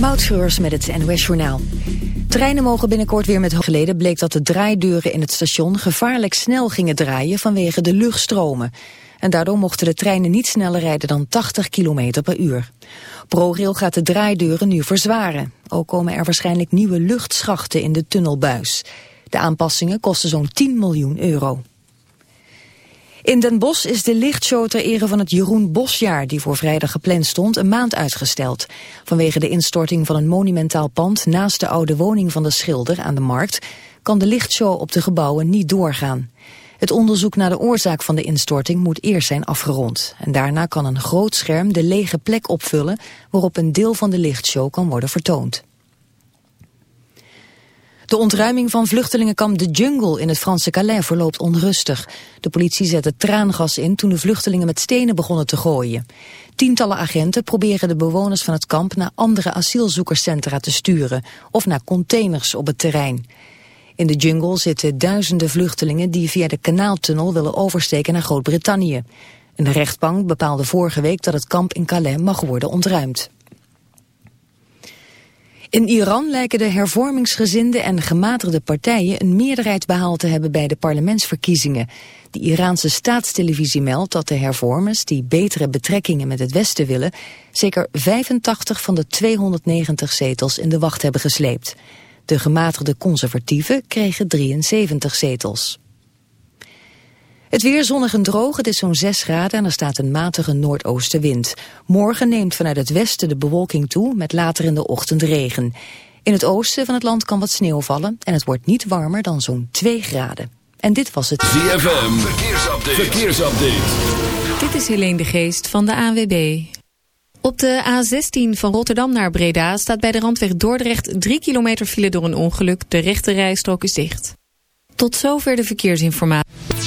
Moutschreurs met het NOS Journaal. Treinen mogen binnenkort weer met geleden bleek dat de draaideuren in het station gevaarlijk snel gingen draaien vanwege de luchtstromen. En daardoor mochten de treinen niet sneller rijden dan 80 km per uur. ProRail gaat de draaideuren nu verzwaren. Ook komen er waarschijnlijk nieuwe luchtschachten in de tunnelbuis. De aanpassingen kosten zo'n 10 miljoen euro. In Den Bosch is de lichtshow ter ere van het Jeroen Bosjaar... die voor vrijdag gepland stond, een maand uitgesteld. Vanwege de instorting van een monumentaal pand... naast de oude woning van de schilder aan de markt... kan de lichtshow op de gebouwen niet doorgaan. Het onderzoek naar de oorzaak van de instorting moet eerst zijn afgerond. En daarna kan een groot scherm de lege plek opvullen... waarop een deel van de lichtshow kan worden vertoond. De ontruiming van vluchtelingenkamp De Jungle in het Franse Calais verloopt onrustig. De politie zette traangas in toen de vluchtelingen met stenen begonnen te gooien. Tientallen agenten proberen de bewoners van het kamp naar andere asielzoekerscentra te sturen of naar containers op het terrein. In de jungle zitten duizenden vluchtelingen die via de kanaaltunnel willen oversteken naar Groot-Brittannië. Een rechtbank bepaalde vorige week dat het kamp in Calais mag worden ontruimd. In Iran lijken de hervormingsgezinde en gematigde partijen een meerderheid behaald te hebben bij de parlementsverkiezingen. De Iraanse staatstelevisie meldt dat de hervormers die betere betrekkingen met het Westen willen, zeker 85 van de 290 zetels in de wacht hebben gesleept. De gematigde conservatieven kregen 73 zetels. Het weer zonnig en droog, het is zo'n 6 graden en er staat een matige noordoostenwind. Morgen neemt vanuit het westen de bewolking toe met later in de ochtend regen. In het oosten van het land kan wat sneeuw vallen en het wordt niet warmer dan zo'n 2 graden. En dit was het ZFM, verkeersupdate. verkeersupdate. Dit is Helene de Geest van de ANWB. Op de A16 van Rotterdam naar Breda staat bij de randweg Dordrecht 3 kilometer file door een ongeluk. De rechte rijstrook is dicht. Tot zover de verkeersinformatie.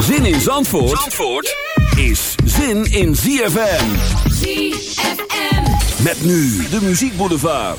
Zin in Zandvoort, Zandvoort is zin in ZFM. ZFM. Met nu de Muziek Boulevard.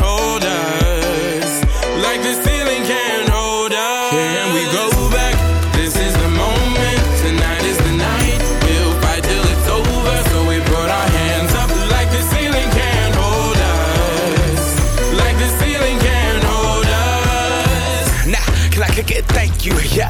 Yeah,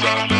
Cause I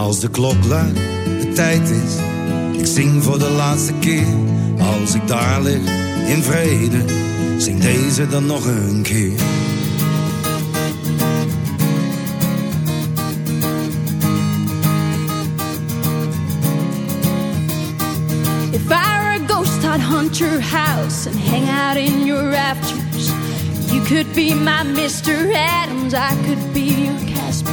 als de klok luidt, de tijd is. Ik zing voor de laatste keer. Als ik daar lig, in vrede. Zing deze dan nog een keer. If I were a ghost, I'd hunt your house and hang out in your rafters. You could be my Mr. Adams, I could be your Casper.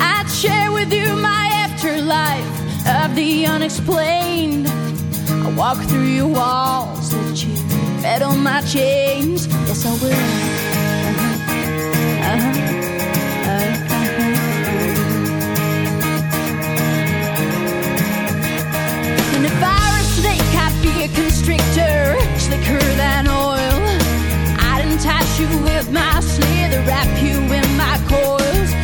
I'd share with you my afterlife of the unexplained. I walk through your walls, let you rattle my chains. Yes, I will. Uh-huh. Uh-huh. Be a constrictor, slicker than oil. I'd you with my slither, wrap you in my coils.